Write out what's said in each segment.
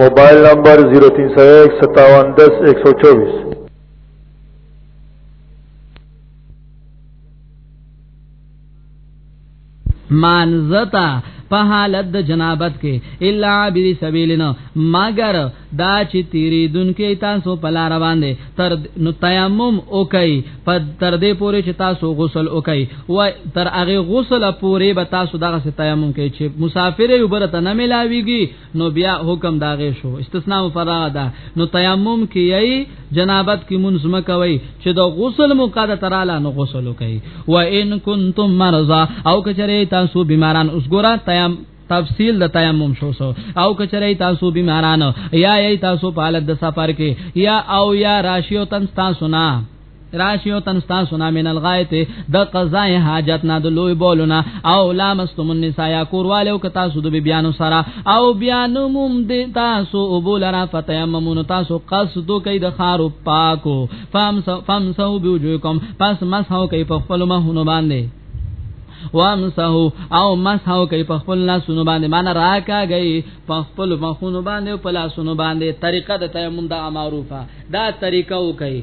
موبایل نمبر 03015710124په حالت د جنابت کې الا بی سبیلنا مگر دا چې تیری دن کې تاسو په لار باندې تر نو تیمم وکي په تر دې پورې چې تاسو غسل وکي و تر هغه غسل پورې به تاسو دغه تیمم کې چې مسافر یو برته نه ملاويږي نو بیا حکم داغه شو استثناء مفرغه ده نو تیمم کیای جنابت کی منځ مکوي چې د غسل مقاده تراله نو غسل کوي و ان کنتم مرضا او کچره تاسو بیماران اوس ګورا تیم تفصیل د تیمم شو سو او کچره تاسو بیماران یا ای تاسو په حالت د سفر کې یا او یا راشیو تن تاسو نه راشیو تن تاسو نه من الغایت د قضاء حاجت نه د لوی بولونه او لامستم النساء یا کوروالو ک تاسو د بیانو سره او بیانو مم د تاسو ابول را فتیممون تاسو قصد کوي د خارو پاکو فام فام سو بوجوکم پس مسحو کوي په خپل مهونو باندې وامسحو او مسحو کوي په خپل لاسونو باندې مان راکاږي په خپل مخونو باندې په لاسونو باندې طریقه د تیمم د معروفه دا طریقه وکي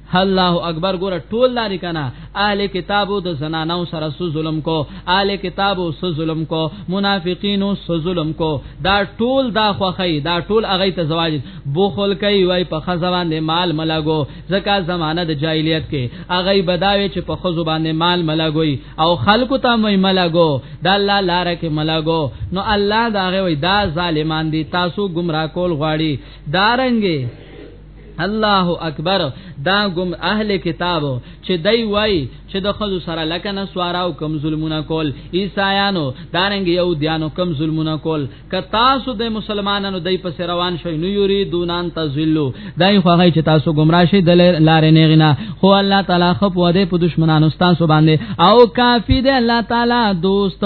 الله اکبر ګور ټول لاري کنا اهل کتابو د زنانو سره سو ظلم کو اهل کتابو سو ظلم کو منافقینو سو ظلم کو دا ټول دا خوخی دا ټول اغه ته زواج بوخل کوي وای په خزوان د مال ملګو زکه زمانه د جاهلیت کې اغه بداوي چې په خزو باندې مال ملګوي او خلکو ته مې ملګو دا الله لار کې ملګو نو الله دا غوي دا ظالمان دي تاسو گمراه کول غواړي دارنګي الله اکبر دا ګم اهل کتاب چې دای وای چې د خزو سره لکه نسوارا او کم ظلمونه کول عیسایانو دارنګ یو دیانو کم ظلمونه کول ک تاسو د مسلمانانو دای په روان شوی نو یری دونان تزلو دای خو هغه چې تاسو گمراه شي د لارې نه غنا خو الله تعالی خپ وده په دشمنانو تاسو باندې او کافی دی الله تعالی دوست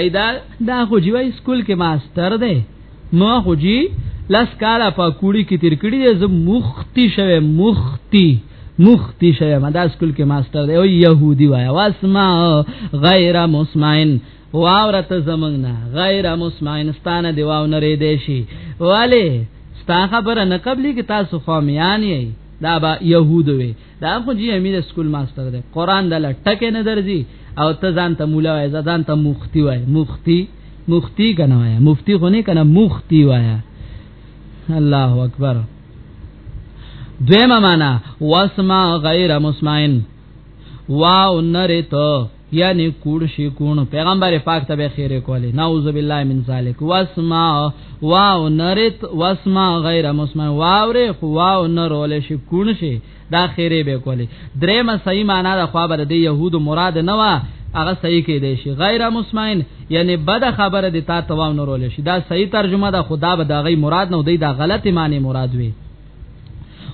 ایدا دا خو جی وای سکول کې ماستر دی نو خو جی لس کاله په کوړی کې تیر کړی دی زه مختی شوه مختی مختی شوه ما دا سکول کې ماستر دی او يهودي وای واسما غیر مسمعن واورت زمنګنا غیر مسمعن ستانه دی واو نری دی شي والے ستا خبره نه قبلي کې تاسو قوم یان یې دا با يهود وي دا خو جی امیر سکول ماستر دی قران د لټکه نه درځي او ته ځان ته مولا وای ځان ته مختی وای مختی مختی کنه وای مفتی خو نه کنه مختی وای الله اکبر دیمه معنا واسما غیر مسمعن واو نریتو یعنی کوړ شي کون پیغمبر پاک ته خیره کولی نعوذ بالله من ذلک واسما واو نرت واسما غیر مسمع واوره خو واو نرول شي کون شي دا خیره به کولی درېم صحیح معنا د خو بر دی يهود مراد نه وا هغه صحیح کې دی شي غیر مسمعين یعنی بد خبره دی تا توام نرول شي دا صحیح ترجمه ده خدا به دا غي مراد نه دی دا غلط معنی مراد وي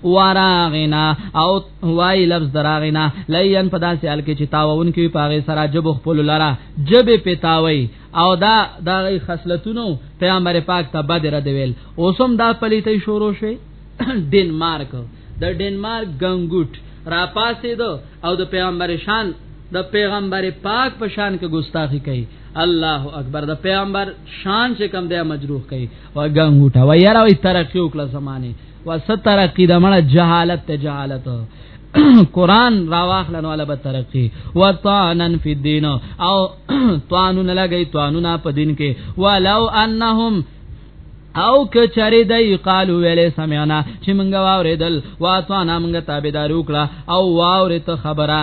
وراغنا او وای لفظ دراغنا لین په داسې حال کې چې تاوون کې پاغه سره جب خپل لرا جب پتاوي او دا دا خصلتونو پیغمبر پاک ته بدر دی ویل اوسم دا پلیتې شروع شوه ډنمارک د ډنمارک ګنګوټ را پاسې دو او د پیغمبر شان د پیغمبر پاک په شان کې ګستاخی کوي الله اکبر د پیغمبر شان چې کم دی مجروح کوي او غنګوټه و یاره وي ترقی وکړه زمانه و ستر کی د مړه جهالت ته جهالت قران راواخلن ولا به ترقی وطانن فی الدین او طانون لګی طانونا په دین کې ولو انهم او که چری دای قالو ویلې سمعنا چې مونږ واوریدل واتوانا مونږ تابعدار وکړه او واورې ته خبره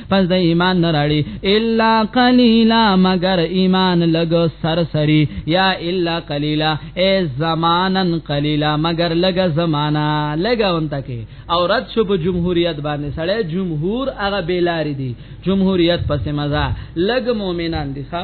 پس د ایمان نه راړي الا قليلا مگر ایمان لګ سرسری یا الا قليلا ای زمانن قليلا مگر لګ زمانہ لګون تکي او رد شو په جمهوریت باندې سړی جمهور هغه بیلاری دي جمهوریت پس مزه لګ مؤمنان دي ښا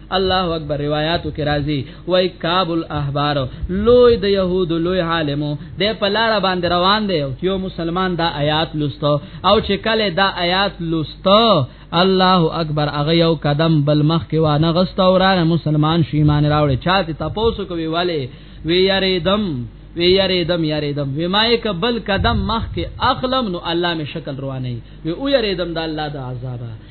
الله اکبر روایتو کې راځي وای کعب الاحبار لوی د يهود لوی عالمو د پلار باندې روان دی یو مسلمان دا آیات لوستو او چې کله دا آیات لوستو الله اکبر هغه یو قدم بل مخ کې وانه غستا ورانه مسلمان شي ایمان راوړي چاته تاسو کوي والے وی یریدم وی یریدم یریدم وی ما یک بل قدم مخ کې اخلم نو الله می شکل روانه وی او یریدم د الله د عذابه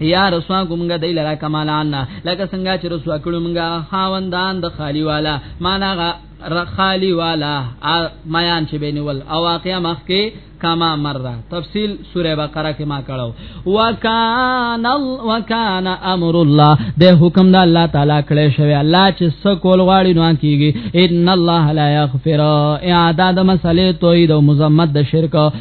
یا رسوا کومګه دی لرا کمالان لکه څنګه چې رسوا کړو موږ خاوندان د خالی والا معنا خالی والا میان چې بینول او واقع مخ کې کما مره تفصیل سوره بقره کې ما کړو وکان وکان امر الله به حکم د الله تعالی کړی شوی الله چې سکول غواړي نو کیږي ان الله لا یغفر اعداد مسلې توحید او مزمت د شرک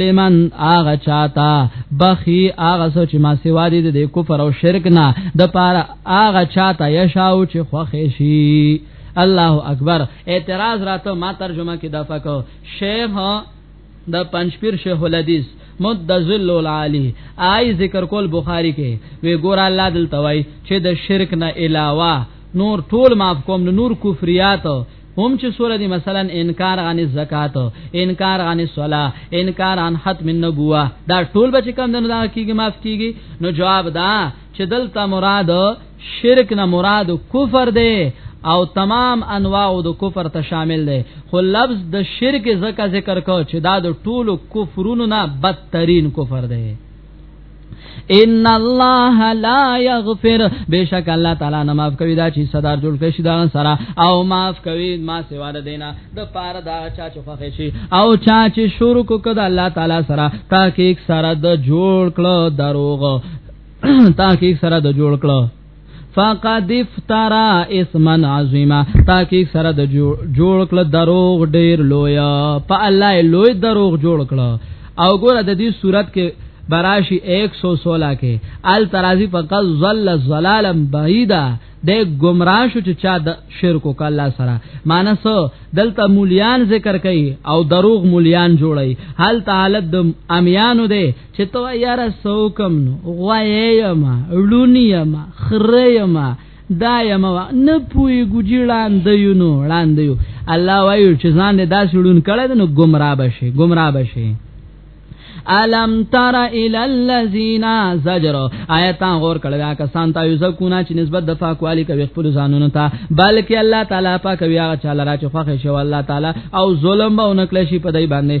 لمن آغا چاہتا بخی آغا سو چې ما سوا دې د کفر او شرک نه د پاره آغا چاہتا یشاو چې خوخې شي الله اکبر اعتراض راته ما ترجمه کې دفع کو شیخ د پنځپیر شیخ الحدیث مد ذل العالی آی ذکر کول بخاری کې وی ګور الله دلته وای چې د شرک نه علاوه نور ټول معاف کوم نور کفریات هم چې سوره دي مثلا انکار عن الزکات انکار عن الصلاه انکار عن ختم النبوه دا ټول بچ کم دنو دا کیږي معاف کیږي نو جواب دا چې دلته مراد شرک نه مراد کفر دی او تمام انواع د کفر ته شامل دی خو لفظ د شرک زکه ذکر کو چې دا د ټولو کفرونو نه بدترین کفر دی ان الله لا یغفر بشک الله تعالی نه معاف کوي دا چې صدر جوړ کړي دا سره او معاف کوي ما سیوا ده دینا د پاره دا چا چې خوښ شي او چا چې شروع کو کده الله تعالی سره تحقیق سره د جوړ کړه دروغ تحقیق سره د جوړ کړه فقد افترا اسما عظیما تاکي سره د جوړ کړ دروغ ډیر لوی په الله لوی دروغ جوړ کړ او ګوره د دې صورت کې براشي 116 کې ال ترازی فقط ظل ظلالا بعیدا د گمراه شو چې چا د شرک وکړه سره مانس دلته مولیان ذکر کوي او دروغ مولیان جوړي حال تعالی د امیانو دی چې تو یاره سوکم نو غوایم ړونیم خریم دایم نه پوي ګجړان دیو نو ړان دیو الله وایو چې ځان دې داس ړون کړه نو گمراه بشي گمراه بشي الم تر ال الذین زجر آیات غور کړه دا کسان ته یو ځکونه چې نسبت د پاکوالی کوي خپل ځانونو ته بلکې الله تعالی پاک وی هغه چاله را چې خوښ شي الله تعالی او ظلم به اونکړي شي په دای باندې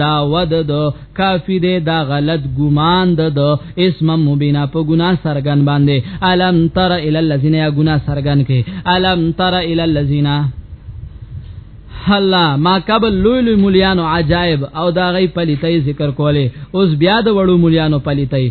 دا ود د کافی دی دا غلط ګمان د د اسم مبینا په ګنا سرګن باندې الم تر ال الذین یا ګنا سرګن کې الم تر ال الذین الله ما قبل لوی لوی مليانو عجائب او دا غي پلیتای ذکر کوله اوس بیا د وړو مليانو پلیتای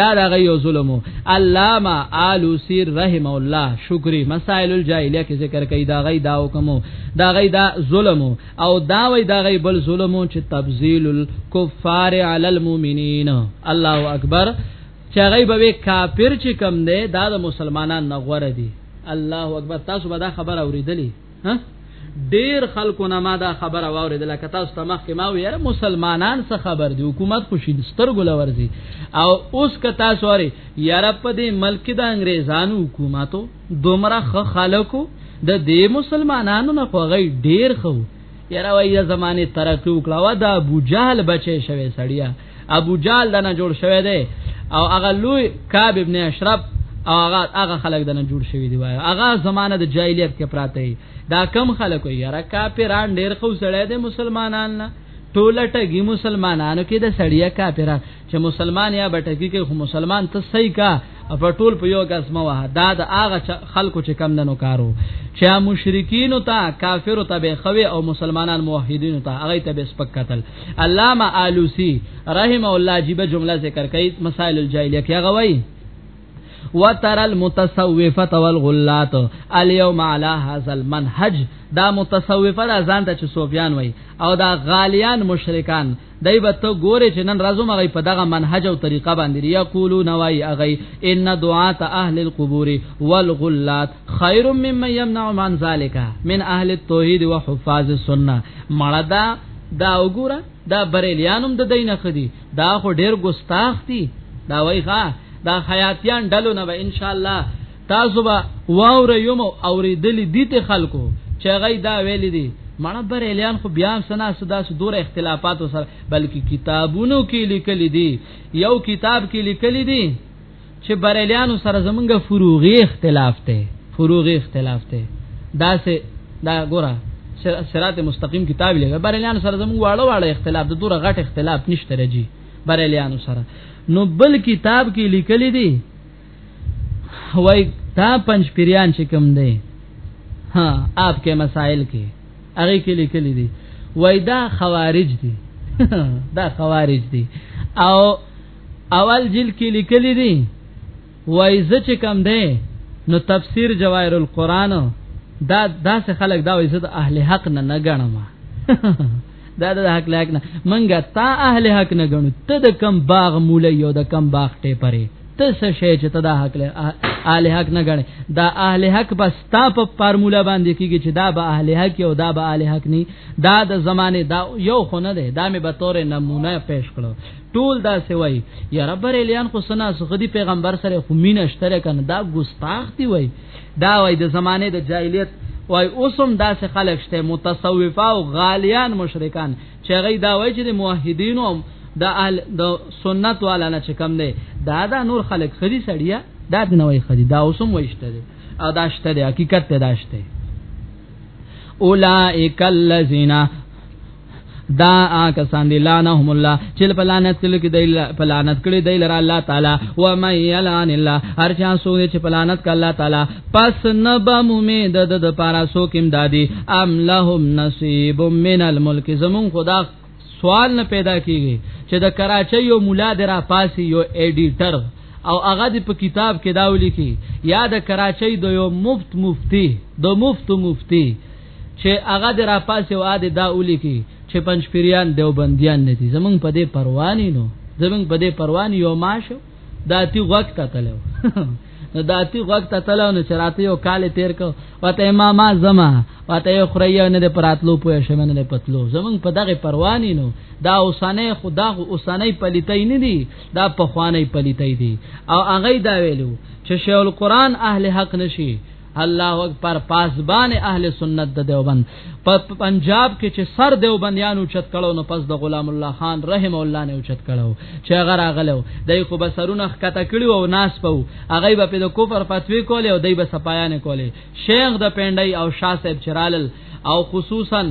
دا دغه یو ظلم علامه آلوسی رحم الله شکری مسائل الجاهلیه کې ذکر کوي دا غي دا حکم دا غي دا ظلم او دا وی دا غي بل ظلم چې تبذیل الکفار علی المؤمنین الله اکبر چې غي به کافر چې کم دی دا د مسلمانانو غوړه دي الله اکبر تاسو به دا خبر اوریدلی ها ډیر خلکو نه ما دا خبره واوریدله که تاسو ته مخکې ما ویره مسلمانان څه خبر دي حکومت خو شین سترګو لورځي او اوس که تاسو وری یاره په دې ملک د انګریزانو حکومتو دومره خ خلکو د دې مسلمانانو نه خوغی ډیر خو یاره وایي زمانه ترقی وکړه وا دا ابو جهل بچي شوی سړیا ابو جال دنه جوړ شوی دی او هغه لوی کعب ابن اشرف او هغه هغه خلک دنه جوړ شوی دی وای هغه زمانه د جاهلیت کې پراته دی دا کم خلک وي یاره کافران ډیر خو سړی دی مسلمانان نه ټوله ټګي مسلمانانو کې د سړیا کافران چې مسلمان یا بټکی کې خو مسلمان ته صحیح کا په ټول په یو کس مو وه دا د هغه خلکو چې کم دنو کارو چې مشرکین ته کافر ته به خوي او مسلمانان موحدین ته هغه ته به سپک قتل علامه الوسی رحم الله جیب جمله ذکر کوي مسائل الجاهلیه کې هغه وایي وتر المتصوفه والغلات اليوم على هذا المنهج دا متصوفه ځان ته صوفیان وای او دا غالیان مشرکان دای به ته ګوره چې نن راځو مغی په دغه منهج او طریقه باندې یا قولو نوای اغی ان دعات اهل القبور والغلات خیر مما يمنع من ذلك من اهل التوحید وحفاظ السنه مړه دا دا وګوره دا بریلیانم د دینه خدي دا خو ډیر ګستاخ دي دا وای ښا دا حیاتیان ډلو نه به ان شاء الله تاسو به واور یم او ریدل دي ته خلکو چې غي دا ویل دي مړه بر الیان خو بیا سنا سدا سدور اختلافات سره بلکې کتابونو کې لیکل دي یو کتاب کې لیکل دي چې بر الیان سره زمونږ فروغي اختلاف ته فروغي اختلاف ته دا سه دا ګوره صراط مستقیم کتاب لګا بر الیان سره زمونږ واړه واړه اختلاف د دوره غټ اختلاف نشته رجی بر الیان سره نو بل کتاب کې لیکل دي وای دا پنځ پیران چې کوم دی ها اپ کې مسائل کې هغه کې لیکل دي وای دا خوارج دي دا خوارج دي او اول جل کې لیکل دي وای ز چې کوم دی نو تفسیر جواهر القرآن دا داسې خلک دا وې زه د اهل حق نه نه غنم دا د حق لایق نه منګه تا اهل حق نه غنو ته د کم باغ مولا یو د کم باغ ټې پرې ته څه شې چې ته د حق له اهل حق نه غنې دا اهل حق بس تا په فارمولا باندې کیږي چې دا به اهل حق یو دا به اهل حق نه دا د زمانه دا یو خو نه ده دا مې به تور نمونه پیش کړو ټول دا سوي یا رب الیان خو سنا سخدي پیغمبر سره خو مين اشتره کنه دا ګستاخ دی وای دا وای د زمانه د جاهلیت وای اوسم داسې خلک شته متصوفه او غالیان مشرکان چې غي دا وای چې د موحدین او د اهل د سنت والا نه چکم دی دا دا نور خلک خري سړیا دا نه وای خري دا اوسم وایشته دی او دا شته دی حقیقت ته دا شته اولائک الذین دا کسان دی لعنهم الله چې په لعنت کړي کې دی په لعنت کړي دی لره الله تعالی و مې یلان الله هر چا سو چې په لعنت کړي الله تعالی پس نبا مومید د د پارا سو کېم دادی ام لهم نصیب من الملک زمون خدا سوال نه پیدا کیږي چې د کراچۍ یو مولا درا پاسي یو ایډیټر او هغه د په کتاب کې داولي کې یا د کراچۍ د یو مفت مفتی د مفت مفتی چې هغه د راپاسې او عادي دا ولیکي چې پنځپیریان دیوبندیان نه دي زمونږ په دې پرواني نو زمونږ په دې پرواني یو ماشو داتی غوږ ته تلو نو داتی غوږ ته تلو نو چراته یو کال تیر کو وته ما ما زما وته یو خریو نه د پراتلو پوه شمه نه پتلو زمونږ په دغه پرواني نو دا اوسانه خدا اوسانه پلیتای نه دي دا په خوانه پلیتای دي او هغه دا ویلو چې شیخ القرآن اهل حق نشي الله اکبر پاسبان اهل سنت د دیوبند په پنجاب کې چې سر دیوبندیانو چت کړو نو پس د غلام الله خان رحم الله نه چت کړو چې هغه راغلو دای خو بسرونه خکته کړو او ناس پو هغه به په کفر فتوی کولې او دای به سپایان کولې شیخ د پندای او شاه صاحب چرالل او خصوصا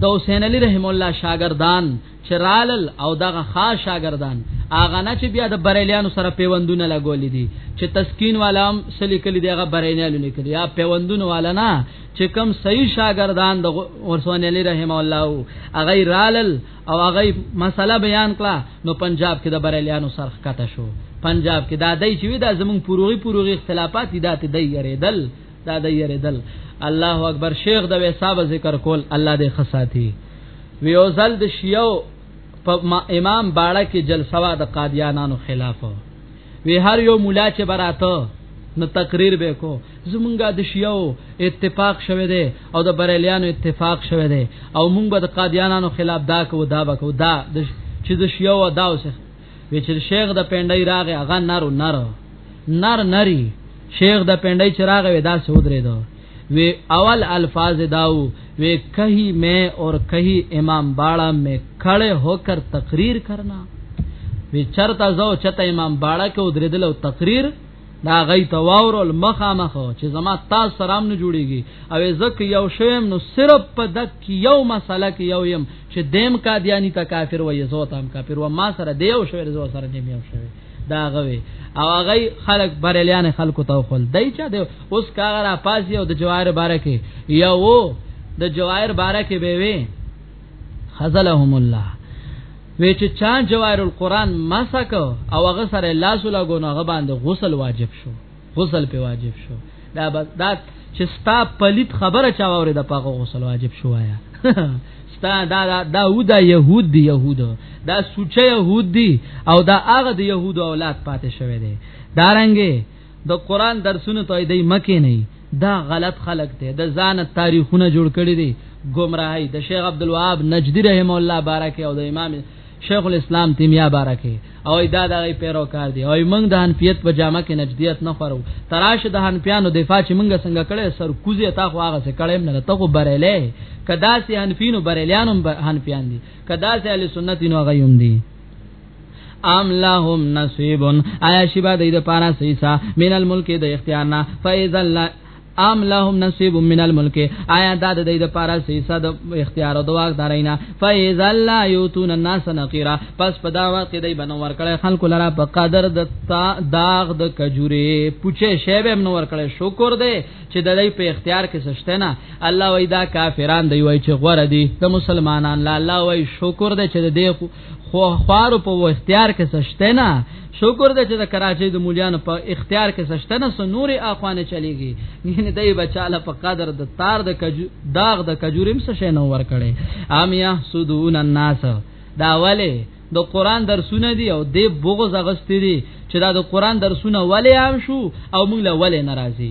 د حسین علی رحم الله شاګردان چرالل او دغه خاص شاګردان اغه نه چې بیا د بریلیانو سره پیوندونه لګول دي چې تسکین والام سلی کلی دغه بریلیانو لیکلی یا پیوندونه والا نه چې کم صحیح شاګردان د ورسون علی رحم الله اغه رالل او اغه مسله بیان کړه نو پنجاب کې د بریلیانو سره کته شو پنجاب کې دا دای چې دا زمون پوروغي پوروغي اختلافات دي دات دی یریدل دا د یریدل الله اکبر شیخ د وساب ذکر کول الله دې خصاتی ویوزل د شیو په امام باړه کې جلسه وا د قادیانانو خلاف وی هر یو مولا چې براته نو تقریر به کو زمونږه د شیو اتفاق شوه دی او د بریلیانو اتفاق شوه دی او مونږ به د قادیانانو خلاف دا کو دا وکاو دا چې د شیو دا اوسه وی چې شیخ د پندای راغه هغه نارو نار نار نری شیخ د پندای چې راغه ودا سودره دو وی اول الفاظ داو وی کہی میں اور کہی امام باڑا میں کھڑے ہو کر تقریر کرنا وی چرتا زو چتا امام باڑا کې ودریدل او تقریر دا غي تواورل مخامخ چې زما تاسو سلام نه جوړیږي او زکه یو شیم نو صرف په دک یو مسله کې یو یم چې دیم قادیانی ته کافر و یزو ته هم کافر و ما سره دیو شوی زو سره دیم یو شوی دا غوي او هغه خلق بریلیان خلکو ته خل دای چا دی اوس کاغه را پاسی او د جواهر بارکه یو د جواهر بارکه به وی خذلهم الله وی چې چا جواهر القرآن مسک او هغه سره لاس لګونه هغه باندې غسل واجب شو غسل په واجب شو دا بس دا چې ستا پلیت خبره چا وره د پاغه غسل واجب شو آیا ستا دا دا دا و دا يهود دی يهود دا سوچه يهود دی او دا هغه د يهود اولاد پاتې شوی دی دارنګې د قران درسونه ته دی مکه نه دا غلط خلق دی د ځان تاریخونه جوړ کړی دی گمراهی د شیخ عبد الوهاب نجدی رحم الله بارکه او د امام شیخ الاسلام تیمیه بارکه او دا دغه پیروکار دی او موږ د حنفیت په جامه کې نجدیت نه خورو تراش د حنفیانو دفاع چې موږ څنګه کړي سر کوزه تا خو هغه څه کړي نه ته خو بریلې کدا سي حنفینو بریلیانو حنفیان دي کدا سي اهل سنت نو غيوم دي ام لهم نصیب آیا شی با د دې پارا سیسا من الملک د اختیار نه فاذا ام لهم نصیب من الملک آیا دا د دې د پاره سیسه د اختیار او د واک دارینا فیز الله یوتون الناس نقیرا پس په دا وخت دی بنو ورکړی خلکو لرا په قدر د داغ د کجوري پوچه شیب هم نو ورکړی شکر دی چې د دې په اختیار کې سشته نه الله وای دا کافران دی وای چې غوړه دي د مسلمانان لا الله وای شکر دی چې د دې خو خوارو په اختیار کې سشته نه شکر دې چې د کراچۍ د مولیانو په اختیار کې سشته نه سنوري اخوانه چلیږي ګینه دای بچاله په قدر د تار د کجو داغ د کجوریم سشه نه ور کړي امیا سودون الناس دا ولی د قران درسونه دي او د بغض غستې دي چې دا د قران درسونه ولی عام شو او موږ له ولی ناراضي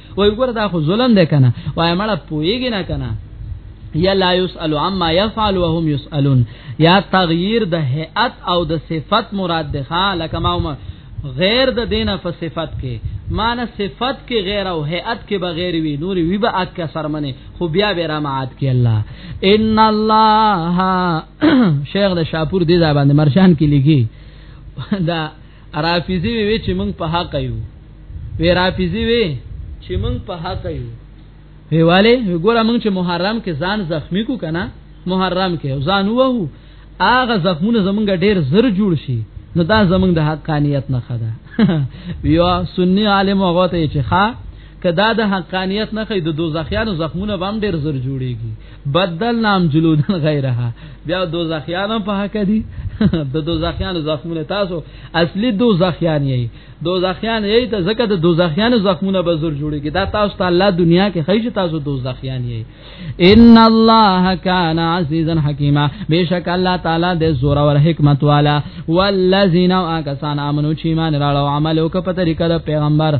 وای ګور دا خو ظلم ده کنه وای مړه پویږي نه کنه یا لا یسالو عما یفعل وهم یسالون یا تغییر د هیئت او د صفت مراد ده ها لکه ما غیر د دینه په صفت کې معنی صفت کې غیر او هيئت کې بغیر وی نور وی به اک سرمنه خو بیا به رحمت کې الله ان الله شیخ د شاپور دی ځای باندې مرشان کې لګي دا رافیزی وی چې موږ په حق یو وی رافیزی وی چې موږ په حق یو وی والے ګوره موږ چې محرم کې ځان زخمی کو کنه محرم کې ځان وو هغه زخمونه زمونږ ډیر زر جوړ شي نو دا زمونږ د حقانیت نه خدا یو سنی عالم هغه ته چې ښا کدا د حقانیت نه خې د دوزخیانو زخمونه بام ډیر زر جوړیږي بدل نام جلودن غیرها بیا دوزخیانو په حق دي د دوزخیانو زخمونه تاسو اصلي دوزخیان یې دوزخیان یې ته ځکه د دوزخیانو زخمونه به زور جوړیږي دا تاسو ته الله دنیا کې خیش تاسو دوزخیان یې ان الله کان عزیزا حکیما بشک الله تعالی د زور او حکمت والا والذین اکسان امنو چې مان راړو عملو کو په طریقه د پیغمبر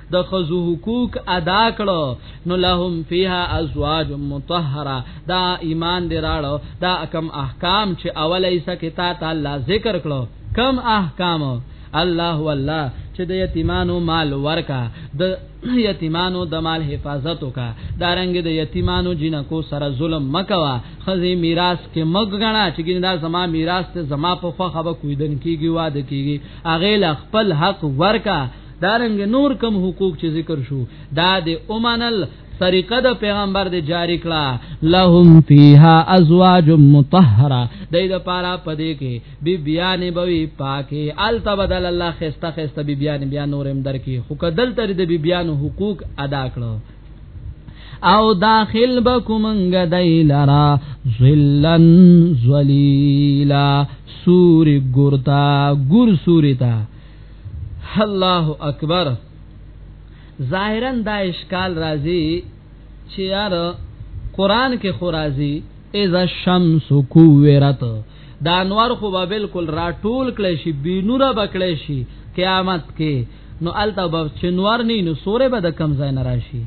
د خزو حقوق ادا کړو نو لهم فیها ازواج مطهره دا ایمان دی راړو دا کم احکام چې اول ایسه کې تا تعالی ذکر کړو کم احکام الله والله چې د یتیمانو مال ورکا د یتیمانو د مال حفاظت وکا دارنګ د یتیمانو جنکو سره ظلم مکوا خزي میراث کې مګغنا چې ګیندا زما میراث ته زما په خوخه به کویدن کیږي واده کیږي اغه خپل حق ورکا دارنګ نور کم حقوق چې ذکر شو دا د اومنل طریقه د پیغمبر د جاری کړه لهم فیها ازواج مطهره دای د پارا پدې کې بی بیان بوي پاکي ال تبدل الله خسته خسته بی بیان بیا نورم درکې خو کدل تر د بی بیان حقوق ادا کړو او داخل بکومنګ دایلرا ظلن ذلیلا سوری ګورتا ګور سوری تا الله اکبر ظاهرا دا اشکال راځي چې یار قران کې خو راځي اذا الشمس کوورت دا انوار خو به بالکل راټول کړي شي بینوره بکړي شي قیامت کې نو الته به چنوار نه نو سوره به د کم ځای نه راشي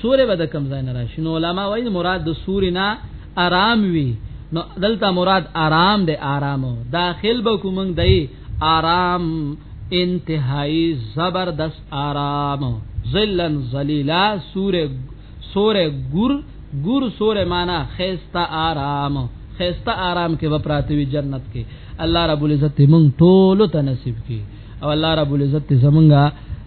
سورې به د کم ځای نه راشي نو علما وایي مراد د سورې نه آرام وي نو دلته مراد آرام دی آرام داخل به کوم دی آرام انتهایی زبردست آرام ذلن ذلیلا سورې سورې ګور ګور سورې معنا خيستا آرام خيستا آرام کې وپراته وي جنت کې الله رب العزت مونږ ټول ته نصیب کړي او الله رب العزت زمونږه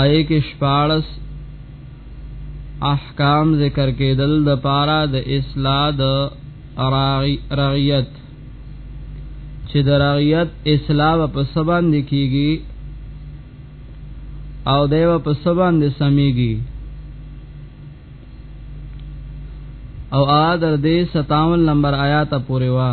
آئے کې شپارس احکام ذکر کېدل د پارا د اصلاح د رغیت چې د رغیت اصلاح په سبان د کیږي او دیو په سبان د سميږي او آ در دې 57 نمبر آیات پورې وا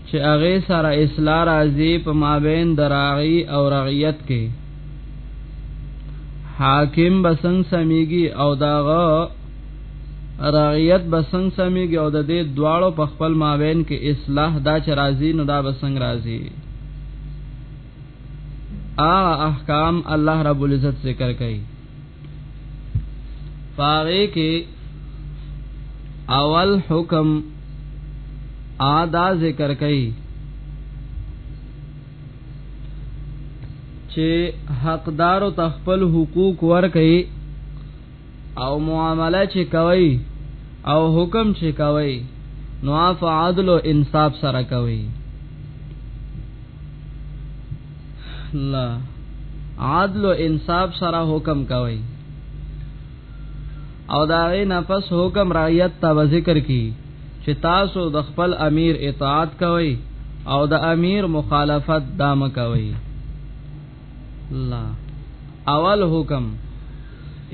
چې هغه سره اصلاح راځي په مابین دراعي او رعیت کې حاکم بسنګ سميږي او داغه رعیت بسنګ سميږي او د دې دواړو په خپل مابین کې اصلاح دا چې راځي نو دا بسنګ راځي آ احکام الله رب العزت ذکر کوي فاغه کې اول حکم ادا ذکر کړي چې حقدار او تخپل حقوق ور کوي او معامله چې کوي او حکم چې کوي نو عف عدل او انصاف سره کوي الله عادل او انصاف سره حکم کوي او دا غي نفس حکم رعیت ته ذکر کی چې تاسو د خپل امیر اطاعت کوئ او د امیر مخالفت دام کوئ الله اول حکم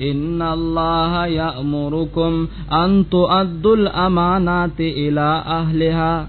ان الله یامرکم ان تؤدوا الامانات الى اهلها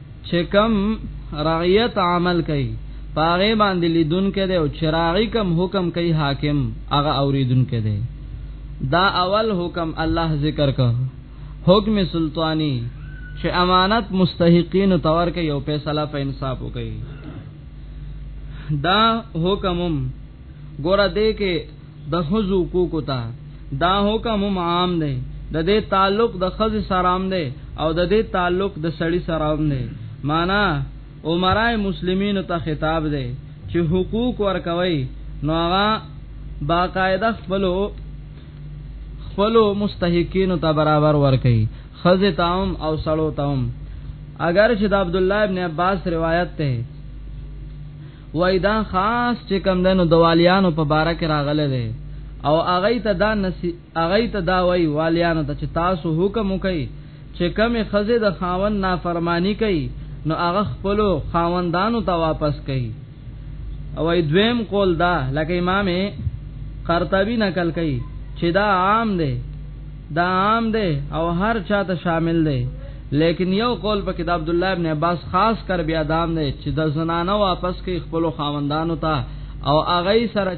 چې کوم رعیت عمل کوي پاغه باندې لیدونکې دی او چې راغی کوم حکم کوي حاکم هغه اوریدونکې دی دا اول حکم الله ذکر کو حکم سلطانی چې امانت مستحقین تور کوي او فیصله په انصاف کوي دا حکمم ګوره دې کې د خزو کوکو ته دا حکم هم عام دی د دې تعلق د خز سره هم دی او د دې تعلق د سړی سره هم دی معنا عمرای مسلمین ته خطاب دی چې حقوق ورکوي نو هغه باقاعده خپل خپل مستحقین ته برابر ورکي خز تاوم او سړو تاوم اگر چې د عبد الله ابن عباس روایت ته وای دا خاص چې کم دنو دوالیانو په باره کې راغله ده او اغه ته دا نسی اغه ته دا وای والیانو ته چې تاسو حکم وکي چې کم خزه د خاون نافرمانی کوي نو هغه خپل خاوندانو ته واپس کوي او دویم قول دا لکه امام قرطبی نقل کوي چې دا عام دی دا عام دی او هر چا ته شامل دی لیکن یو قول په کتاب عبدالله ابن عباس خاص کر بیا دام دی چې د زنانه واپس کوي خپل خاوندانو ته او هغه سره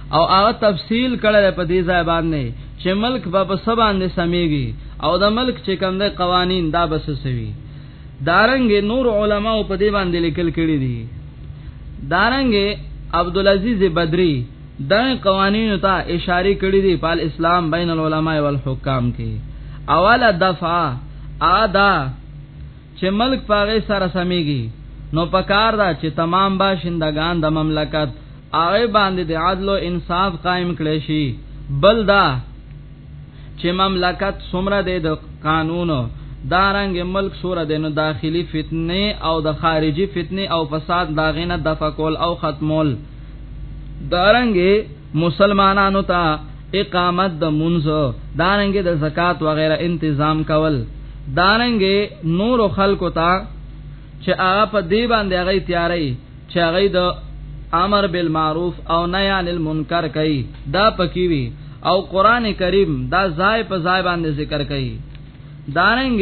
او هغه تفصیل کړل په دې ځای باندې چې ملک به په سبا باندې سميږي او د ملک چې کوم د قوانين دا بس سوي دارنګ نور علما په دې باندې لیکل کړي دي دارنګ عبد العزيز بدري دا قوانینو ته اشاره کړې دي په اسلام بین العلماء والحکام کې اوله دفعه ادا چې ملک په هغې سره سمېږي، نو په کار ده چې تمام باشندګان د مملکت هغې باندې د عدل او انصاف قائم کړې شي، بل دا چې مملکت څومره دی د قانون دا رنګ ملک سوره دی نو داخلي فتنې او د خارجي فتنې او فساد داغې نه دفع کول او ختمول دارنګې مسلمانانو ته اقامت د منځ دانګه د زکات وغیرہ تنظیم کول دانګ نور خلکو ته چې هغه په دی باندې هغه تیاری چې هغه د امر بالمعروف او نهی عن المنکر کوي دا پکې وي او قران کریم دا ځای په ځای باندې ذکر کوي دانګ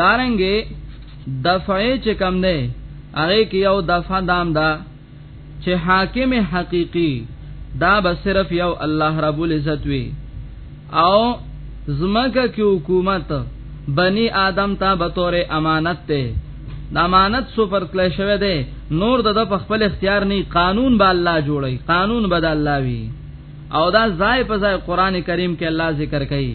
دارنګه دفعه چې کم نه هغه کې یو دفعه دام دا چې حاکم حقيقي دا به صرف یو الله رب العزت وي او زمکه کې حکومت بني آدم ته به تور امانت ته د امانت سپر کله شوی دی نور د په خپل اختیار نه قانون به الله جوړي قانون به د الله وي او دا ځای په ځای قران کریم کې الله ذکر کوي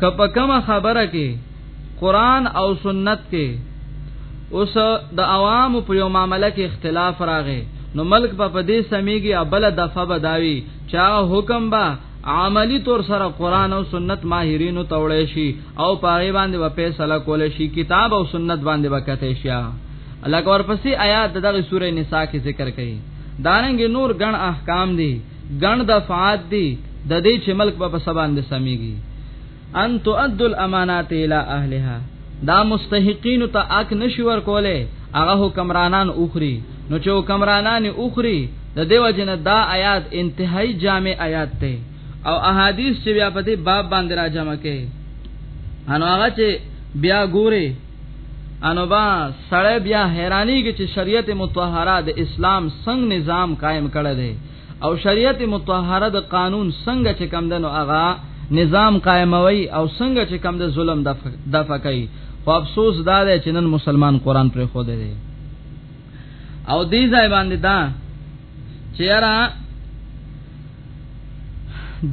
کپ کما خبره کې قران او سنت کې اوس د عوام په یو معاملې کې اختلاف راغی نو ملک په پدې سميږي ابل دفعه بداوي چا حکم با عملی طور سره قران او سنت ماهرینو توړې شي او پاره باندې په فیصله کول شي کتاب او سنت باندې وکته شي الله کور پسې آیات دغه سورې نساء کې ذکر کړي دانګ نور ګڼ احکام دي ګڼ دفعات دي د دې چې ملک په سبان دي سميږي ان تؤد الامانات الى اهلها دا مستحقین ته اک نشي ور کوله هغه حکمرانان اوخري نو چې حکمرانان اوخري د دیو جن دا آیات انتهایی جامع آیات ته او احادیث چې بیا په دې باب باندې را جمع کړي انو هغه چې بیا ګوره انو با سړی بیا حیرانیږي چې شریعت مطهره د اسلام څنګه نظام قائم کړی دی او شریعت مطهره د قانون څنګه چې کم دنو هغه نظام قائموي او څنګه چې کم د ظلم دفع کوي خو افسوس دا دی چې نن مسلمان قران پر خو دی او دې ځای باندې دا چې یاره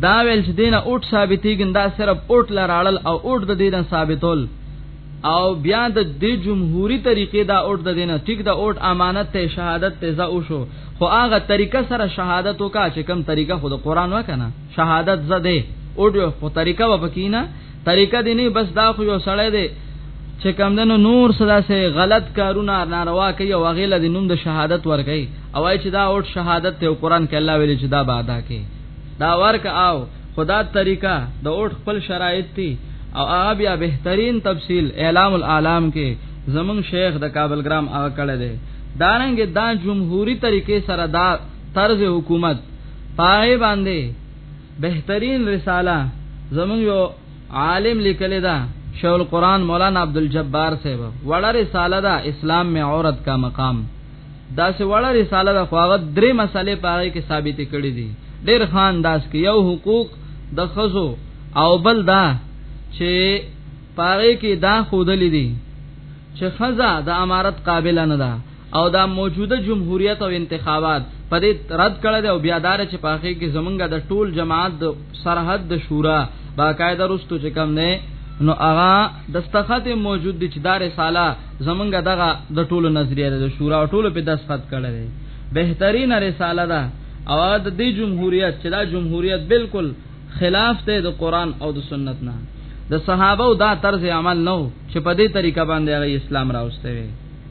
دا ویل چې دینه اوټ ثابتېږي دا صرف اوټ لراړل او اوټ د دینه ثابتول او بیا د دې جمهوریت طریقې دا اوټ د دینه ټیک دا اوټ امانت ته شهادت ته ځا او شو خو هغه طریقه سره شهادت وکا چې کم طریقه خود قران وکنه شهادت زده اوټ خو طریقه وبکینه طریقه دی نه بس دا خو یو سړی دی چې کمدنو نور صدا سه غلط کارونه ناروا کوي او غیله د نوم د شهادت ور کوي او ای چې دا اوټ شهادت ته قرآن کې الله ویلي چې دا به ادا کوي دا ورک او خدا طریقہ د اوټ خپل شرایط دي او هغه بیا بهترین تفصیل اعلام العالم کې زمون شیخ د کابل ګرام هغه کړه دی دارنګ دا جمهوری طریقې سره دا طرز حکومت پای باندې بهترین رساله زمونږ یو عالم لیکلی دا شیخ القرآن مولانا عبدالجبار صاحب وړه رساله دا اسلام میں عورت کا مقام دا سه وړه رساله دا خواغت درې مسلې پاره کې ثابت کړې دي ډېر خان داس کې یو حقوق د خزو او بل دا چې پاره کې دا خودلې دي چې خزا د امارت قابل نه ده او دا موجوده جمهوریت او انتخابات په دې رد کړی دی او بیا دار چې په هغه کې زمونږ د ټول جماعت د سرحد د شورا باقاعده رستو چې کم نه نو هغه دستخط موجود دي چې دا رساله زمونږ دغه د ټولو نظریه د شورا ټولو په دستخط کړی دی بهترینه رساله ده او د دې جمهوریت چې دا جمهوریت بالکل خلاف ته د قران او د سنت نه د صحابه او دا طرز عمل نو چې په دې طریقه باندې هغه اسلام راوستي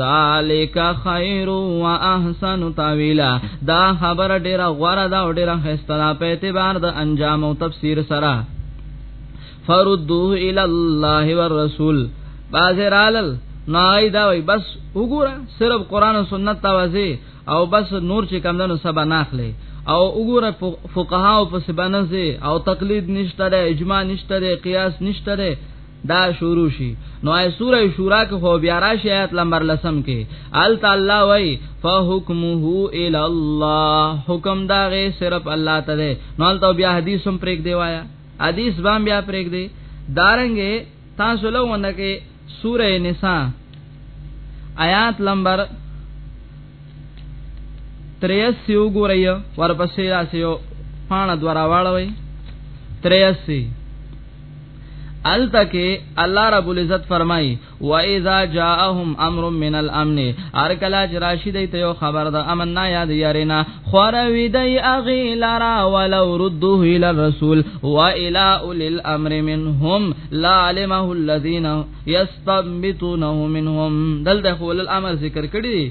ذالک خیر و احسن تاویلا دا خبر ډیره غوړه دا ډیره خسته دا په اعتبار د انجام او تفسیر سره فردوه الی الله والرسول بازرالل نای دا وای بس وګوره صرف قران او سنت توازی او بس نور چې کم دنو سبا ناخلې او وګوره فقها او پسبانه او تقلید نشته اجماع نشته قیاس نشته دا شروع شي نو آی سوره شورا کې خو بیا راشي آیت نمبر لسم کې ال تعالی وای فحکمه ال الله حکم دا غي صرف الله تعالی نو ال بیا حدیث هم پرېګ دی وایا حدیث بام بیا پرېګ دی دارنګې تاسو له ونه کې سوره نساء آیات نمبر 83 وګورئ ورپسې راسیو پاڼه دراواړوي 83 التکی الله رب العزت فرمای و اذا جاءهم امر من الامن ار کلا جراشی دی ته یو خبر د امن نه یاد یارینا خوروی دی اغی لرا ولو ردوه الى الرسول و الى اول الامر منهم لا علمه الذين يستنبطونه منهم دلته اول الامر ذکر کړی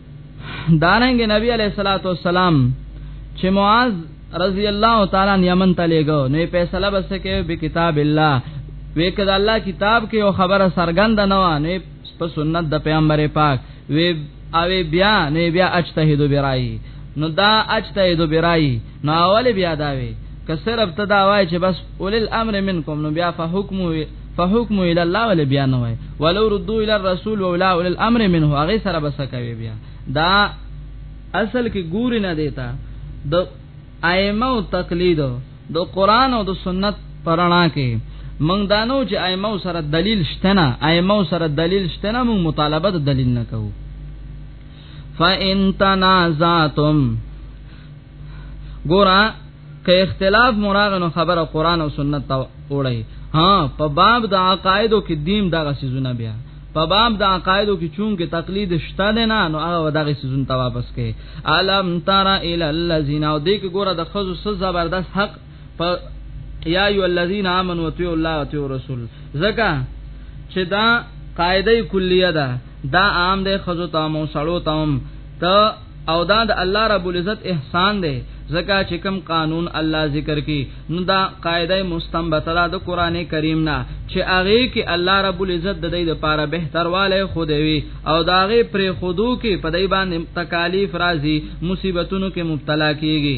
دارنګ نبی علیہ الصلوۃ والسلام چې معاذ رضی الله تعالی عنہ یمن ته لګو نو فیصله بس کې به کتاب الله وې کده الله کتاب کې او خبره سرګند نه و نه په سنت د پیغمبر پاک وې او بیا نه بیا اجتهد برای نو دا اجتهد برای نو اول بیا دا وی که صرف ته دا وای چې بس اول الامر منکم نو بیا فحکم فحکم الى الله ول بیا نه وای ولو ردو الى الرسول واولا اول الامر منه هغه سره بس کوي بیا دا اصل کې ګور نه دیتا د ائمه او تقلید د قران او د سنت پرانا کې مونږ دانو چې ائمه سره دلیل شته نه ائمه سره دلیل شته نه مونږ مطالبه د دلیل نه کوو فَإِن تَنَازَعْتُمْ ګورا که اختلاف مراغ نو خبره قران او سنت ته وړي ها په باب د عقایدو کې دیم دغه سيزونه بیا په باب د عقایدو کې چون کې تقلید شته ده نه نو هغه دغه سيزونه ته واپس کې الم تر ال الذين او دې کې ګوره د خزو سز زبردست حق په یا ایو الذین آمنوا اطیعوا الله واطیعوا رسول زکه چې دا قاعده کلیه ده دا عام ده خزو تام او سړو تام ته او دا د الله رب العزت احسان ده زکه چې کوم قانون الله ذکر کی نو دا قاعده مستنبطه ده د قران کریم نه چې هغه کې الله رب العزت د دې لپاره بهترواله خودوي او دا غي پر خودو کې په دې باندې تکالیف راځي مصیبتونو کې مبتلا کیږي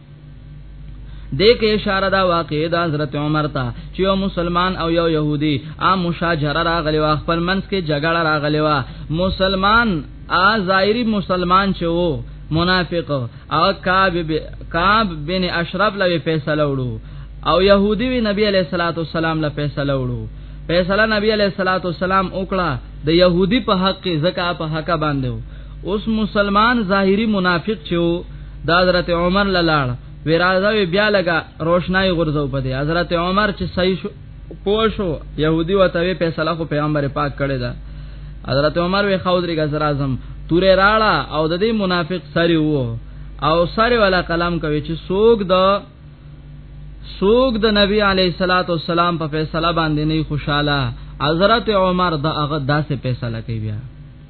دې کې اشاره دا واقع د حضرت عمر ته چې یو مسلمان او یو يهودي عام مشاجره راغلی وا خپل منځ کې جګړه راغلی وا مسلمان ا ظاهري مسلمان چې وو منافق او کعب کعب بن اشرف لوي فیصله وړو او يهودي وی نبی عليه الصلاه والسلام له فیصله وړو فیصله نبی عليه الصلاه والسلام وکړه د يهودي په حق کې زکه په حق باندې اوس مسلمان ظاهری منافق چې وو د حضرت عمر لاله وراځه بیا لګه روشنای غرزو پدې حضرت عمر چې صحیح شو پوښو يهودي وته فیصله خو پیغمبر پاک کړی دا حضرت عمر وی خودري غزر اعظم تورې راړه او د دې منافق سری وو او سری والا کلام کوي چې سوګ د سوګ د نبی علی صلوات و سلام په فیصله باندې نه خوشاله حضرت عمر دا هغه داسې فیصله کوي بیا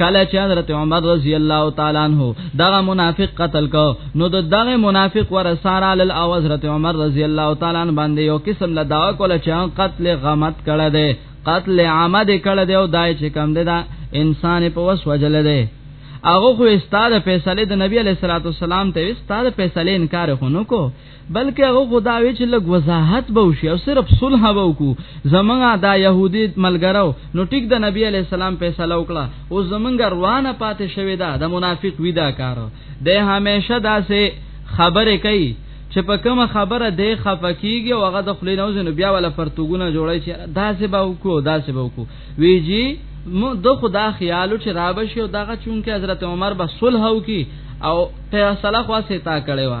کله چې حضرت عمر رضی الله تعالی عنہ دغه منافق قتل کو نو د دغه منافق ور سارا لل او حضرت عمر رضی الله تعالی عنہ باندې یو قسم له داوا کوله چې قتل غمت کړه دے قتل عمد کړه دے او دای چې کم دے دا انسان په وس وجل دے هغه خو استاد فیصله د نبی علیہ الصلوۃ والسلام ته استاد فیصله انکار خونو کو بلکې هغه خدای چې لګ وضاحت به وشي او صرف صلح به وکړو زمونږه دا يهودي ملګرو نو ټیک د نبی علی السلام فیصله وکړه او زمونږ روانه پاتې شوې ده د منافق ویدا کار د همیشه داسې خبره کوي چې په کومه خبره دی خفکیږي او هغه د خلی نوځي نو بیا ولا پرتګونه جوړی چې داسې به وکړو داسې به وکړو ویجی مو د خدا خیالو چې رابشي او دغه چون کې حضرت عمر به صلح وکي او فیصله خاصه تا کړي وا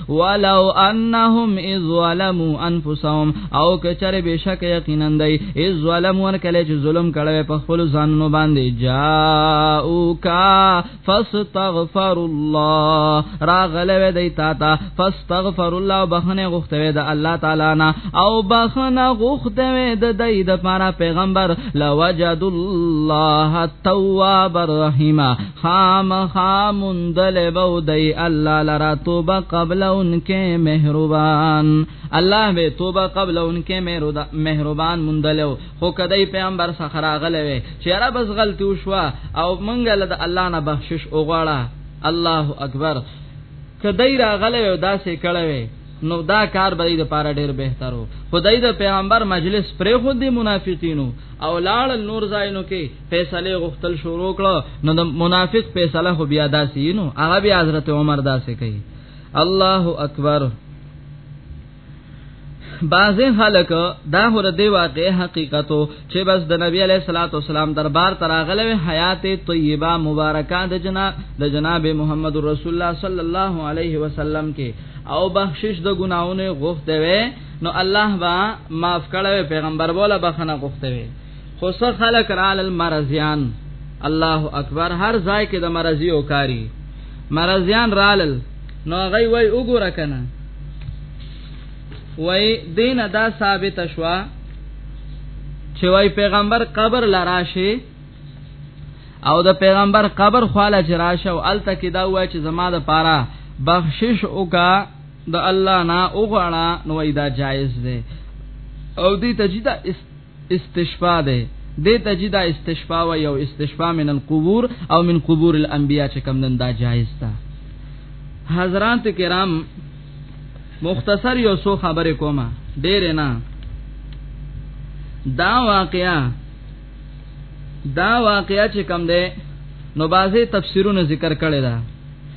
ولو انهم اذ ظلموا انفسهم او کچره بشک یقینا دی اذ ظلموا ان کله چې ظلم کړي په خپل ځانونو باندې جاءوکا فاستغفر الله راغله دی تا تا فاستغفر الله بخنه غوښته د الله تعالی نه او بخنه غوښته د دای د پاره پیغمبر لوجد الله تواب الرحیم خامخا مندل بو دی الله لرا توبه قبل انکه مهربان الله به توبه قبل انکه مهربان مندلو خو کدی پیغمبر څخه راغلوي چې را بس غلطي وشوه او منګه له الله نه بخشش وغواړه الله اکبر کدی راغلوي او داسې کړوي نو دا کار به د پاره ډیر بهترو خدای د پیغمبر مجلس پرې خو دي منافقینو او لاړ نور زاینو کې فیصله غختل شروع کړه نو د منافق فیصله خو بیا داسې نو هغه بیا حضرت عمر داسې کوي الله اکبر بعض خلک دا هر دی واقع حقیقتو چې بس د نبی علیہ الصلوۃ والسلام دربار تراغله حیات طیبه مبارکه د جناب د جناب محمد رسول الله صلی الله علیه وسلم کې او بخشش د ګناونه غوښته وي نو الله با معاف کړو پیغمبر بوله بخنه غوښته وي خو څه خلک رال المرزيان الله اکبر هر ځای کې د مرزي او کاری مرزيان رال نو غي وای وګوره کنه وای دینه دا ثابت شوا چې وای پیغمبر قبر لراشه او د پیغمبر قبر خواله چې راشه او الته کې دا وای چې زما د پاره بخشش وکا د الله نه وغواړه نو دا جایز دی او دې ته چې دا استشفاء دی دې ته جدا استشفاء وای او استشفاء من القبور او من قبور الانبیاء چې کم نن دا جایز ده حضرات کرام مختصر یو سو خبره کومه ډېر نه دا واقعیا دا واقعیا چې کم ده نو بازه تفسیرونه ذکر کړی ده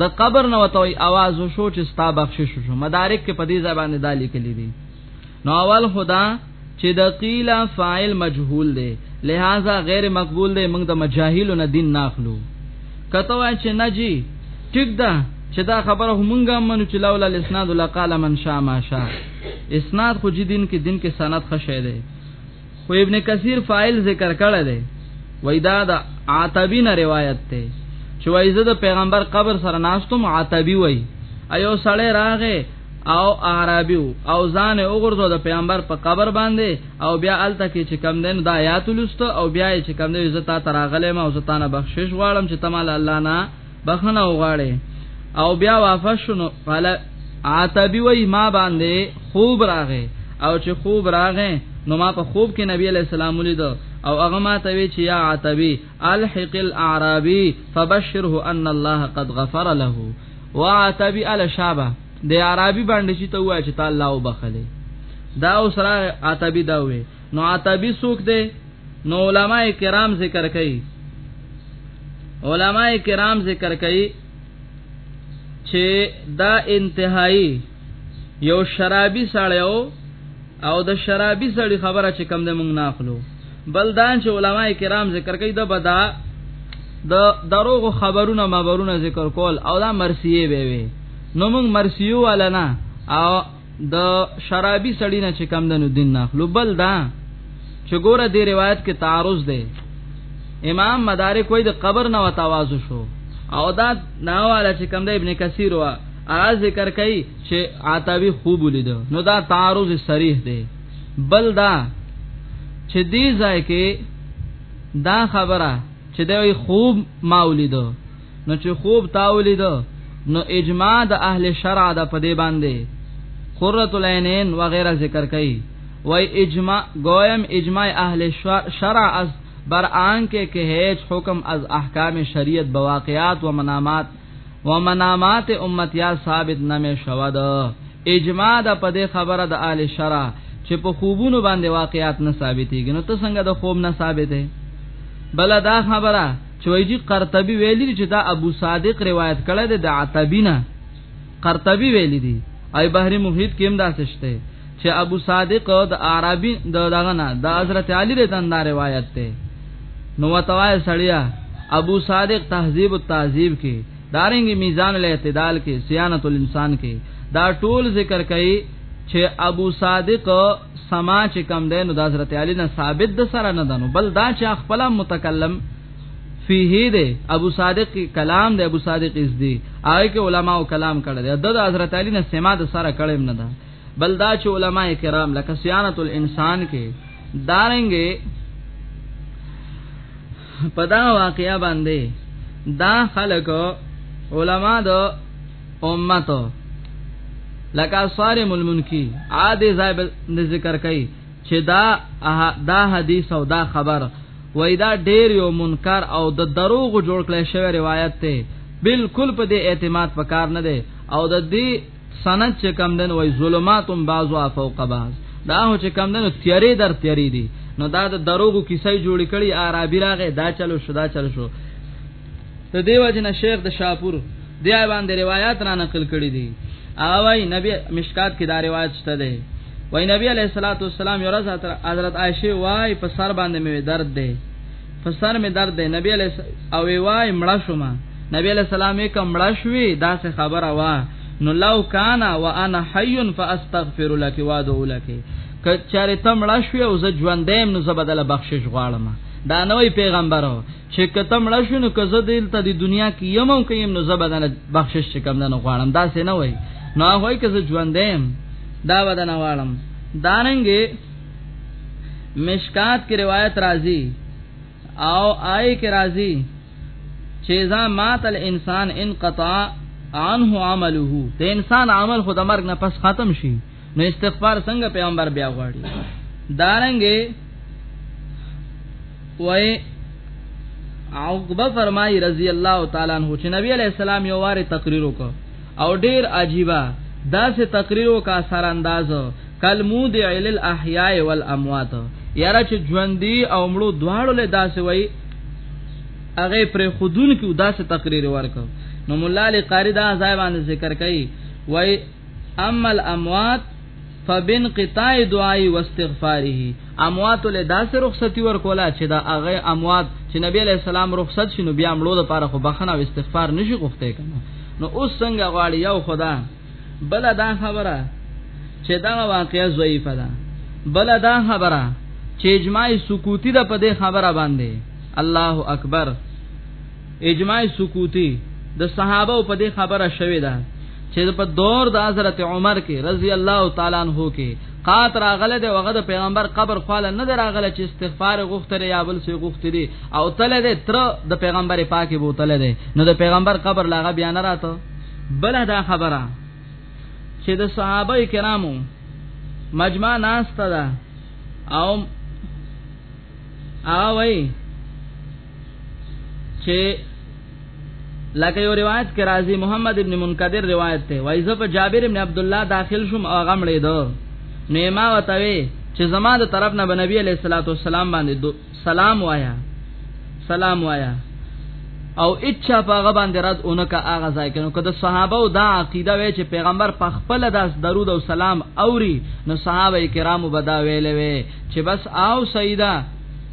د قبر نو ته आवाज وشو چې ستا بخشش شو مدارک کې په دې ځبان د لیکلي دي نو اول خدا چې د قیل فاعل مجهول دی لہذا غیر مقبول دی موږ د مجاهیل نه دین ناخلو کته وای چې نجی ټیک ده چې دا خبره همغه منو چې لولا الاسناد لقال من شاء ما شاء اسناد خو جدین کې دین کې سند خشه دی خو ابن کثیر فاعل ذکر کړی دی وای دا د عتبی نه روایت ته چې وای زه د پیغمبر قبر سره ناستم عتبی وای ایو سړی راغې او عربي او ځان وګرځو د پیغمبر په قبر باندې او بیا الته کې چې کم دین دا آیات لست او بیا چې کم دین عزت تراغله ما او زتانه بخشش غواړم چې تمال الله نه بخنه وغاړي او بیا واپس شنو قال عتبی وای ما باندې خوب راغې او چې خوب راغې نو ما په خوب کې نبی علی السلام ولید او هغه ما ته وی چې یا عتبی الحق الاعرابی فبشره ان الله قد غفر له وعتبی الشابه د عربي باندې چې ته وای چې تعالی وبخله دا اوس را عتبی دا وی نو عتبی سوک دی نو علماء کرام ذکر کوي علماء کرام ذکر کوي چې دا انتهایی یو شرابي سړیو او د شرابي سړی خبره چې کم ده مونږ ناخلو بل دا چې علما کرام ذکر کوي د بدا د دروغ خبرونه مبرونه ذکر کول او دا مرسیه به وي نو مونږ مرسیو ولنا او د شرابي سړی نه چې کم دنو دین نه خلو بل دا چې ګوره دې روایت کې تعارض ده امام مدارک وای د قبر نه وتاوازو شو او دا ناواله چې کم ده ابن کثیر وا ا ذکر کوي چې عتابی خوب لید نو دا تعارض صریح ده بل دا چې دې ځای کې دا خبره چې دوی خوب ماولیدو نو چې خوب تاولید نو اجماع د اهل شرع د پدې باندې قرۃ العینین وغیرہ ذکر کړي وای اجماع گویم اجماع اهل شرع از بر آنکه که هیچ حکم از احکام شریعت بواقعات و منامات و منامات امتیا ثابت نمی شود اجماع د پدې خبره د اهل شرع چې په خوبونو باندې واقعات نه ثابتېږي نو ته څنګه د خوب نه ثابتې بل دا خبره چويجي قرطبي ویلي دي چې دا ابو صادق روایت کړی دی د عتبینا قرطبي ویلي دي اي بحر محیط کې هم دا سشته چې ابو صادق د عربي د دغه نه د حضرت علي رضی الله روایت ته نو وتوای سړیا ابو صادق تهذیب التهذیب کې دارنګ میزان الاعتدال کې سیانت الانسان کې دا ټول ذکر کوي چې ابو صادق سما چې کم ده نو د حضرت علی نه ثابت د سره نه دنو بل دا چې خپل متکلم فيه ده ابو صادق کلام ده ابو صادق از دي آی کې علما او کلام کړه ده د حضرت علی نه سما د سره کړم نه ده بل دا چې علما کرام لکه صيانت الانسان کې دارنګې په دا واقعیا باندې دا خلک علما د امت لکه صارم المنکی عادی زایب ذکر کوي چې دا دا حدیث او دا خبر وای دا ډیر یو منکر او د دروغ جوړ کړی شوی روایت ته بالکل په دې اعتماد پکار نه دی او د دې سند چې کم دن وای ظلمات بعضوا فوق بعض دا هو چې کم دن تیری در تیری دي نو دا د دروغو کیسې جوړې کړي عربي راغې دا چلو شو دا چلو شو ته دیو جن شیخ د شاپور دی باندې روایت را نقل کړي دي هغه وای نبی مشکات کې دا روایت شته دی وای نبی علیہ الصلوۃ والسلام یو ورځ حضرت عائشه وای په سر باندې مې درد دی په سر مې درد دی نبی علیہ او وای مړه شوم نبی علیہ السلام یې کمړه شوې دا څه خبره وا نو لو کان وانا حی فاستغفر لك وادعو لك کچاره تمړه شوې او زه ژوندم نو زبدل بخشش غواړم دا نوې پیغمبرو چې کته مړه شو نو که زه دلته د دنیا کې یم او کې یم نو زه بدنه بخشش چې کم نه غواړم دا څه نه وای نو هغه که زه ژوندم دا بدنه غواړم داننګ مشکات کی روایت راځي او آی کې راځي چې اذا مات الانسان انقطع عنه عمله د انسان عمل خود مرګ نه پس ختم شي نو استغفار څنګه پیغمبر بیا غواړي دارنګې وای عقبه فرمای رضی الله تعالی عنہ چې نبی علیہ السلام یو واره تقریر وکړ او ډیر عجیبه داسې تقریر وکا سر انداز کلمود عل الاحیاء والاموات یاره چې ژوندۍ او مړو دواړو له داسې وای هغه پر خودون کې داسې تقریر ورک نو مولا علی قاری دا ځای باندې ذکر کړي وای اما الاموات فبانقطاع دعای واستغفاره اموات له داسې رخصتي ورکوله چې دا هغه اموات چې نبی علی السلام رخصت شنو بیا مړو د پاره خو بخنه او استغفار نشي غوښته کنه نو اوس څنګه غواړي یو خدا بل دا خبره چې دا واقعا ضعیفه ده بل دا خبره چې اجماع سکوتی ده په دې خبره باندې الله اکبر اجماع سکوتی د صحابه په دې خبره شوې ده چې په دور د حضرت عمر کې رضی الله تعالی عنہ کې قات راغله د وغه د پیغمبر قبر خاله نه دراغله چې استغفار غوښتره یا بل څه غوښتري او تل دې تر د پیغمبر پاکي بوتل دې نو د پیغمبر قبر لاغه بیان راته بل دا خبره چې د صحابه کرامو مجمع ناشته ده او هغه وای چې لکه یو روایت کې راځي محمد ابن منقدر روایت ته وای زه په جابر ابن عبد الله داخل شوم او غمړې دو نیما وتوي چې زما د طرف نه نبی علیہ الصلوۃ والسلام باندې سلام وایا سلام وایا او اچا په هغه باندې رد اونکه هغه ځای کنو کده صحابه او دا عقیده وی چې پیغمبر په خپل داس درود او سلام اوري نو صحابه کرامو بدا ویلې وی چې بس او سیدا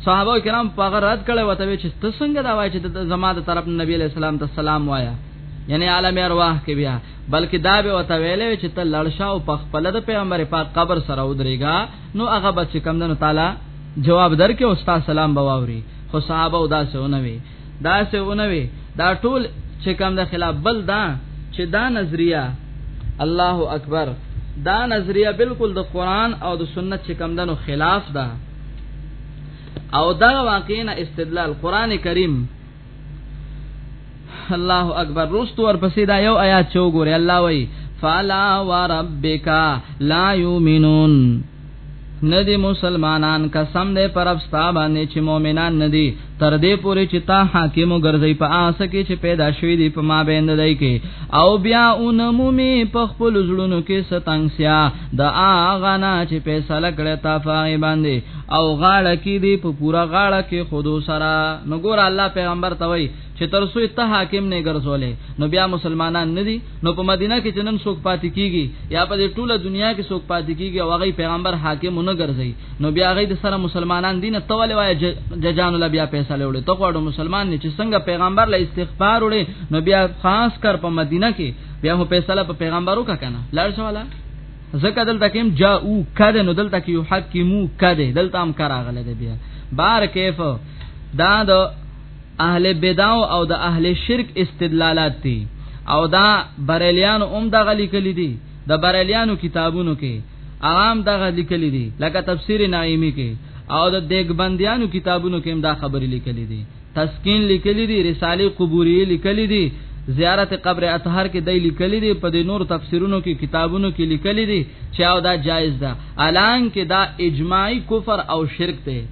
صحابه کرام په هغه رد کړي وته چې ته څنګه دا وای چې زما د طرف نبی علیہ السلام ته سلام وایا یعنی عالم ارواح کې بیا بلکې دا به وته ویلې چې ته لړشا او په خپل د پیغمبر پاک قبر سره ودرېګا نو هغه بچ کم دنو تعالی جواب درکې او استاد سلام بواوري خو صحابه او داسونه وي دا سه ونوي دا ټول چې کوم د خلاف بل دا چې دا نظریه الله اکبر دا نظریه بالکل د قران او د سنت چې کوم دنو خلاف ده او دا واقعنا استدلال قران کریم الله اکبر رست ور پسې دا یو آیات چوغوري الله وای فلا وربک لا یؤمنون ندی مسلمانان قسم دې پر افستا باندې چې مؤمنان ندی تر دې پوري چې تا حاکم ګرځي په آس کې چې پیدا شوی دی په ما بیند دی کې او بیا اونمومي په خپل زړونو کې ستنګسیا د اغانا چې فیصله کړه تا فای باندې او غاړه کې دی په پورا غاړه کې خودو سره نو ګور الله پیغمبر ته وای چې تر څو ته حاکم نه ګرځولې نو بیا مسلمانان نه دي نو په مدینه کې چې نن څوک پاتې کیږي یا په ټوله دنیا کې څوک پاتې کیږي او هغه پیغمبر حاکم نه ګرځي نو بیا هغه د سره مسلمانان دین ته ولې وای ججان له بیا فیصله وړي ته غواړو مسلمان نه چې څنګه پیغمبر له استغفار وړي نو بیا خاص کر په مدینه کې بیا هو فیصله په پیغمبرو کا کنه لار شواله زکه دلته کېم جاءو کده نو دلته کې یو حکیمو کده دلته هم کراغله دی بیا بار کیف دا د اهل بدع او د اهل شرک استدلالات دي او دا بریلیان هم دغه لیکلي دي د بریلیانو کتابونو کې عام دغه لیکلي دي لکه تفسیر نعیمی کې او د دیګبندیانو کتابونو کې هم دا خبرې لیکلي دي تسکین لیکلي دي رساله قبوری لیکلي دي زیارت قبر اطهر کې دای لیکلي دي په د نور تفسیرونو کې کتابونو کې لیکلي دي چې او دا جایز ده الان کې دا اجماعي کفر او شرک ته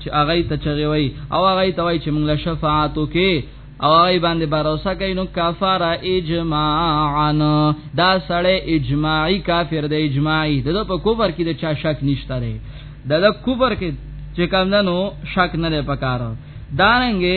چې هغه ته چغي وای او هغه ته وای چې موږ له شفاعت وکي او هغه باندې باور وسکای نو کفر اجماعا دا سړی اجماعي کافر دی اجماعي دغه په کوبر کې د چا شک نشته دی دغه کوبر کې چې کمندنو شک نه لري پکاره دارنګه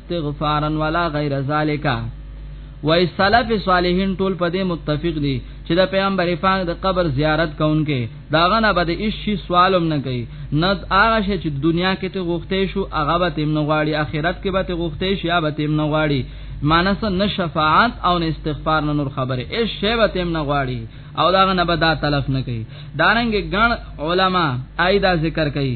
استغفارا ولا غیر ذالک وای سلف صالحین ټول په دې متفق دي چې د پیغمبر پاک د قبر زیارت کونکي داغه نه بده هیڅ شي سوالم نه کوي نه هغه شي چې دنیا کې ته غوښته شو هغه به تیم نه غواړي آخرت کې به ته غوښته شي هغه به تیم نه غواړي مانس نه شفاعت او نه استغفار نه نور خبره هیڅ شی به تیم نه غواړي او داغه نه بده تلف نه کوي دارنګ ګڼ علما ایدا ذکر کوي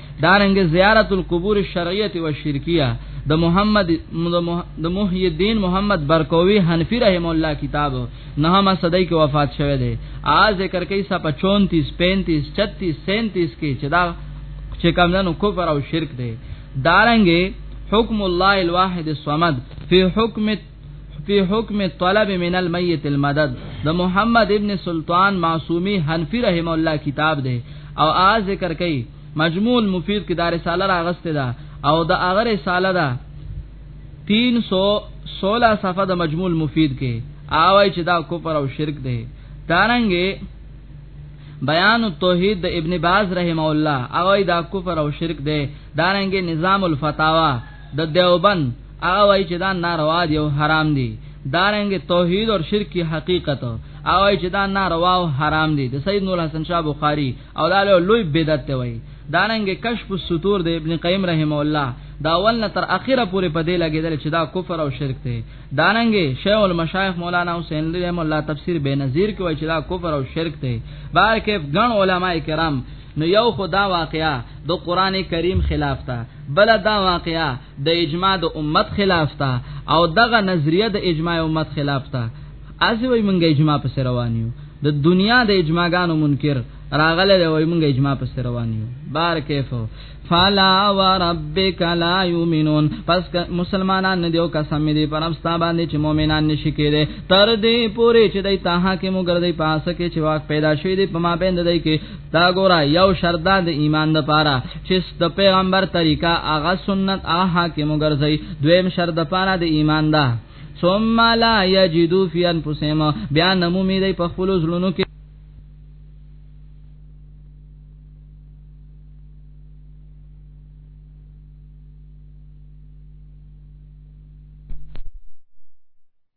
دارنګ زیارت القبور الشرعیه و شرکیه د محمد د محی الدین محمد برکوی حنفی رحم الله کتاب نهمه صدای کې وفات شوه دی ا ذکر کوي صفه 34 35 36 37 کې چې دا چې کمندونو کفر او شرک دی دارنګ حکم الله الواحد الصمد فی حکم فی حکم طلب من المیت المدد د محمد ابن سلطان معصومی حنفی رحم الله کتاب دی او آ ذکر کوي مجموع المفید کې دا رساله راغسته ده او د هغه رساله ده 316 صفحه د مجموع المفید کې آوای چې دا کفر او شرک دی دارنګه بیان التوحید د ابن باز رحم الله هغه دا کفر او شرک دی دارنګه نظام الفتاوا د دا دیوبند هغه وای چې دا ناروا دی او حرام دی دارنګ توحید او شرک کی حقیقت او وای چې دا ناروا او حرام دی د سید نور حسن شاه بخاری او دا لوی بدعت دی وای دارنګ کشف الستور د ابن قیم رحم الله دا اول نه تر اخره پورې په دې لګیدل چې دا کفر او شرک دی دارنګ شیخ المشایخ مولانا حسین علی رحم الله تفسیر به نظیر کې وای چې دا کفر او شرک دی بار کې ګڼ علما کرام نو یو خدا واقعا د قران کریم خلاف تا بل دا واقعا د اجماع د امت خلاف تا او دغه نظریه د اجماع امت خلاف تا ازي وای مونږه اجماع پس روان یو د دنیا د اجماعګانو منکر راغله دی وای مونږه اجماع پس روان یو بار کیفو فلا وربک لا یؤمنون پس مسلمانان نه دیو قسم دی پر امستا باندې چې مؤمنان نشي کېده تر دې پوري چې دای ته حاکم ګرځي پاسه کې چې واک پیدا شوی دی په ما بند دی کې دا ګورا یو شردا د ایمان د پاره چې د پیغمبر طریقه هغه سنت هغه حاکم ګرځي دویم شرط د پاره د ایمان ده ثم لا یجدو فی انفسهم بیا نمومی دی په خپل زړونو کې